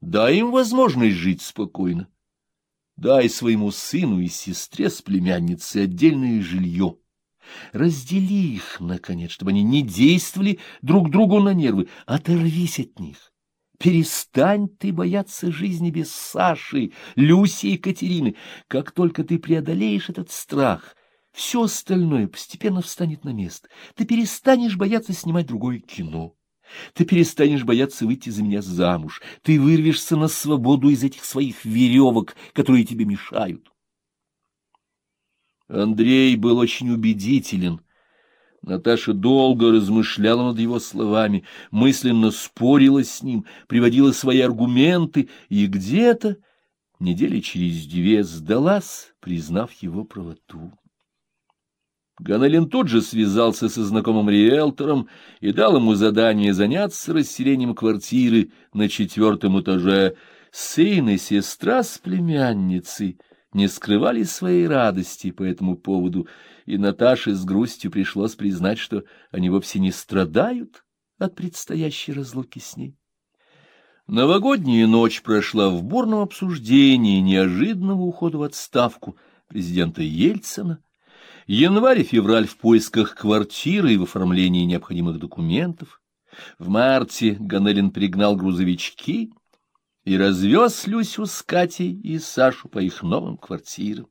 Дай им возможность жить спокойно. Дай своему сыну и сестре с племянницей отдельное жилье. Раздели их, наконец, чтобы они не действовали друг другу на нервы. Оторвись от них. Перестань ты бояться жизни без Саши, Люси и Катерины. Как только ты преодолеешь этот страх, все остальное постепенно встанет на место. Ты перестанешь бояться снимать другое кино. Ты перестанешь бояться выйти за меня замуж. Ты вырвешься на свободу из этих своих веревок, которые тебе мешают. Андрей был очень убедителен. Наташа долго размышляла над его словами, мысленно спорила с ним, приводила свои аргументы и где-то недели через две сдалась, признав его правоту. Ганелин тут же связался со знакомым риэлтором и дал ему задание заняться расселением квартиры на четвертом этаже. Сын и сестра с племянницей не скрывали своей радости по этому поводу, и Наташе с грустью пришлось признать, что они вовсе не страдают от предстоящей разлуки с ней. Новогодняя ночь прошла в бурном обсуждении неожиданного ухода в отставку президента Ельцина, Январь и февраль в поисках квартиры и в оформлении необходимых документов. В марте Ганелин пригнал грузовички и развез Люсю с Катей и Сашу по их новым квартирам.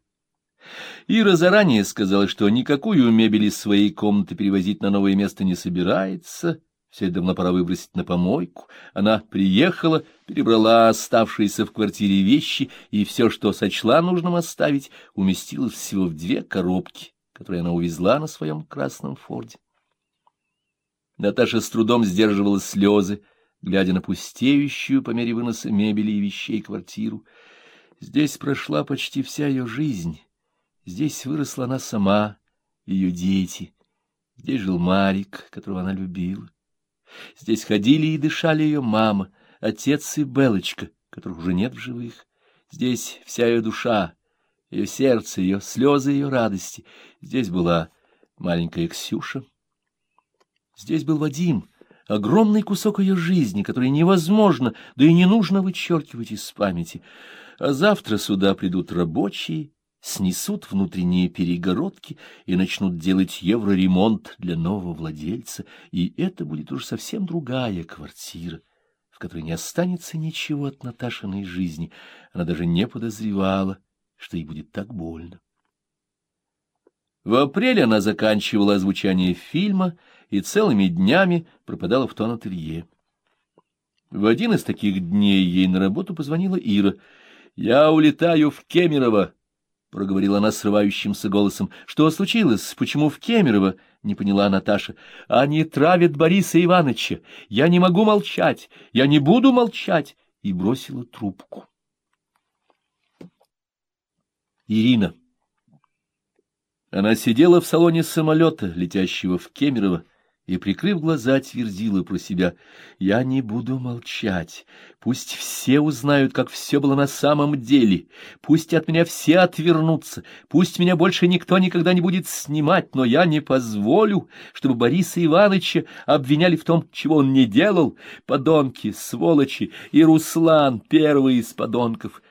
Ира заранее сказала, что никакую мебель из своей комнаты перевозить на новое место не собирается, все это давно пора выбросить на помойку. Она приехала, перебрала оставшиеся в квартире вещи, и все, что сочла нужным оставить, уместила всего в две коробки который она увезла на своем красном форде. Наташа с трудом сдерживала слезы, глядя на пустеющую по мере выноса мебели и вещей квартиру. Здесь прошла почти вся ее жизнь. Здесь выросла она сама, ее дети. Здесь жил Марик, которого она любила. Здесь ходили и дышали ее мама, отец и Белочка, которых уже нет в живых. Здесь вся ее душа, ее сердце, ее слезы, ее радости. Здесь была маленькая Ксюша. Здесь был Вадим, огромный кусок ее жизни, который невозможно, да и не нужно вычеркивать из памяти. А завтра сюда придут рабочие, снесут внутренние перегородки и начнут делать евроремонт для нового владельца, и это будет уже совсем другая квартира, в которой не останется ничего от Наташиной жизни. Она даже не подозревала, что ей будет так больно. В апреле она заканчивала озвучание фильма и целыми днями пропадала в тон-ателье. В один из таких дней ей на работу позвонила Ира. «Я улетаю в Кемерово», — проговорила она срывающимся голосом. «Что случилось? Почему в Кемерово?» — не поняла Наташа. «Они травят Бориса Ивановича. Я не могу молчать. Я не буду молчать!» И бросила трубку. Ирина. Она сидела в салоне самолета, летящего в Кемерово, и, прикрыв глаза, твердила про себя. «Я не буду молчать. Пусть все узнают, как все было на самом деле. Пусть от меня все отвернутся. Пусть меня больше никто никогда не будет снимать, но я не позволю, чтобы Бориса Ивановича обвиняли в том, чего он не делал. Подонки, сволочи и Руслан, первый из подонков».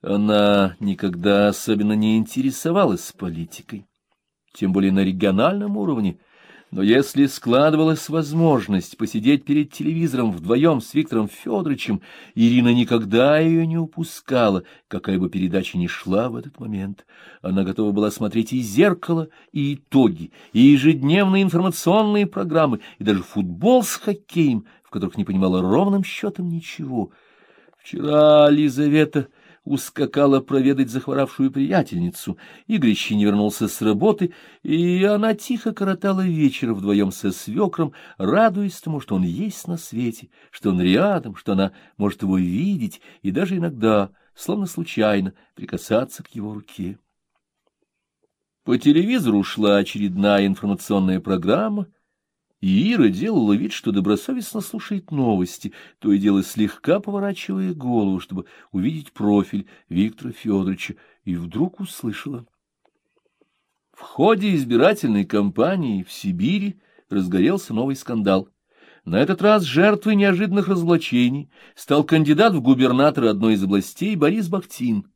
Она никогда особенно не интересовалась политикой, тем более на региональном уровне, но если складывалась возможность посидеть перед телевизором вдвоем с Виктором Федоровичем, Ирина никогда ее не упускала, какая бы передача ни шла в этот момент. Она готова была смотреть и «Зеркало», и «Итоги», и ежедневные информационные программы, и даже футбол с хоккеем, в которых не понимала ровным счетом ничего. Вчера Лизавета ускакала проведать захворавшую приятельницу. Игорь не вернулся с работы, и она тихо коротала вечер вдвоем со свекром, радуясь тому, что он есть на свете, что он рядом, что она может его видеть и даже иногда, словно случайно, прикасаться к его руке. По телевизору шла очередная информационная программа — и Ира делала вид, что добросовестно слушает новости, то и дело слегка поворачивая голову, чтобы увидеть профиль Виктора Федоровича, и вдруг услышала. В ходе избирательной кампании в Сибири разгорелся новый скандал. На этот раз жертвой неожиданных разоблачений стал кандидат в губернаторы одной из областей Борис Бахтин.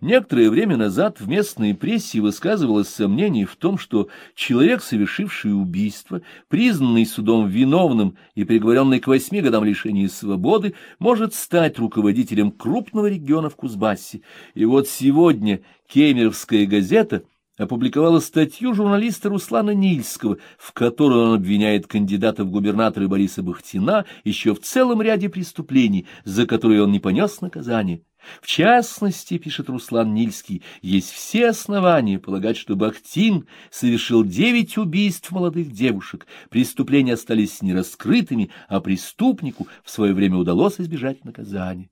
Некоторое время назад в местной прессе высказывалось сомнение в том, что человек, совершивший убийство, признанный судом виновным и приговоренный к восьми годам лишения свободы, может стать руководителем крупного региона в Кузбассе. И вот сегодня Кемеровская газета — опубликовала статью журналиста Руслана Нильского, в которой он обвиняет кандидата в губернаторы Бориса Бахтина еще в целом ряде преступлений, за которые он не понес наказание. В частности, пишет Руслан Нильский, есть все основания полагать, что Бахтин совершил девять убийств молодых девушек. Преступления остались нераскрытыми, а преступнику в свое время удалось избежать наказания.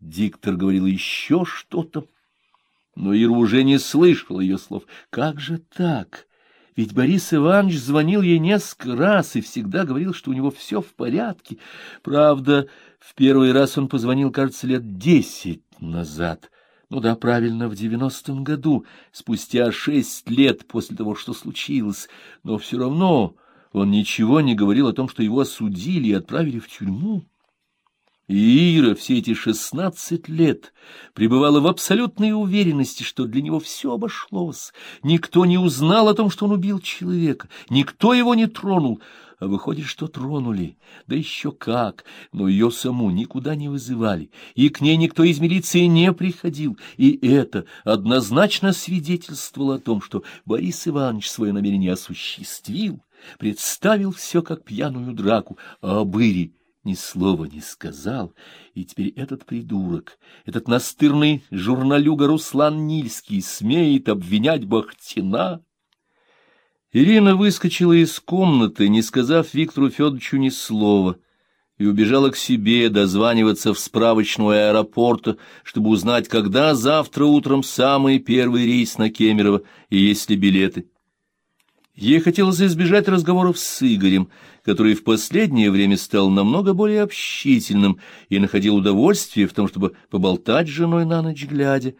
Диктор говорил еще что-то но Ира уже не слышала ее слов. Как же так? Ведь Борис Иванович звонил ей несколько раз и всегда говорил, что у него все в порядке. Правда, в первый раз он позвонил, кажется, лет десять назад. Ну да, правильно, в девяностом году, спустя шесть лет после того, что случилось. Но все равно он ничего не говорил о том, что его осудили и отправили в тюрьму. Ира все эти шестнадцать лет пребывала в абсолютной уверенности, что для него все обошлось. Никто не узнал о том, что он убил человека, никто его не тронул, а выходит, что тронули, да еще как, но ее саму никуда не вызывали, и к ней никто из милиции не приходил, и это однозначно свидетельствовало о том, что Борис Иванович свое намерение осуществил, представил все как пьяную драку, а Быри ни слова не сказал, и теперь этот придурок, этот настырный журналюга Руслан Нильский смеет обвинять Бахтина. Ирина выскочила из комнаты, не сказав Виктору Федоровичу ни слова, и убежала к себе дозваниваться в справочную аэропорта, чтобы узнать, когда завтра утром самый первый рейс на Кемерово и есть ли билеты. Ей хотелось избежать разговоров с Игорем, который в последнее время стал намного более общительным и находил удовольствие в том, чтобы поболтать с женой на ночь глядя,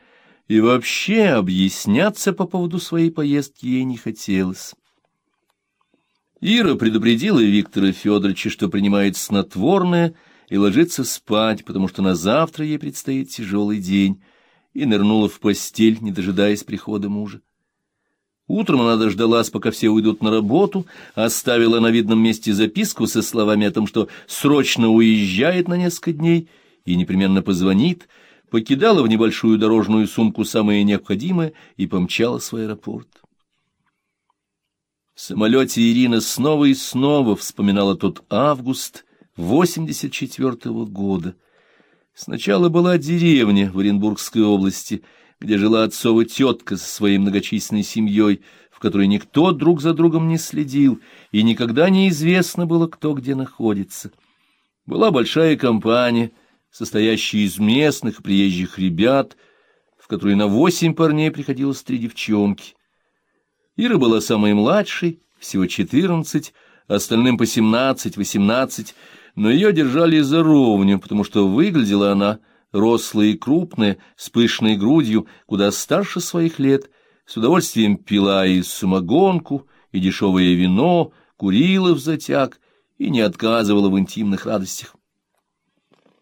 и вообще объясняться по поводу своей поездки ей не хотелось. Ира предупредила Виктора Федоровича, что принимает снотворное и ложится спать, потому что на завтра ей предстоит тяжелый день, и нырнула в постель, не дожидаясь прихода мужа. Утром она дождалась, пока все уйдут на работу, оставила на видном месте записку со словами о том, что срочно уезжает на несколько дней и непременно позвонит, покидала в небольшую дорожную сумку самое необходимое и помчалась в аэропорт. В самолете Ирина снова и снова вспоминала тот август 84-го года. Сначала была деревня в Оренбургской области — где жила отцова тетка со своей многочисленной семьей, в которой никто друг за другом не следил, и никогда неизвестно было, кто где находится. Была большая компания, состоящая из местных приезжих ребят, в которой на восемь парней приходилось три девчонки. Ира была самой младшей, всего четырнадцать, остальным по семнадцать-восемнадцать, но ее держали за ровню, потому что выглядела она рослая и крупная, с пышной грудью, куда старше своих лет, с удовольствием пила и самогонку, и дешевое вино, курила в затяг и не отказывала в интимных радостях.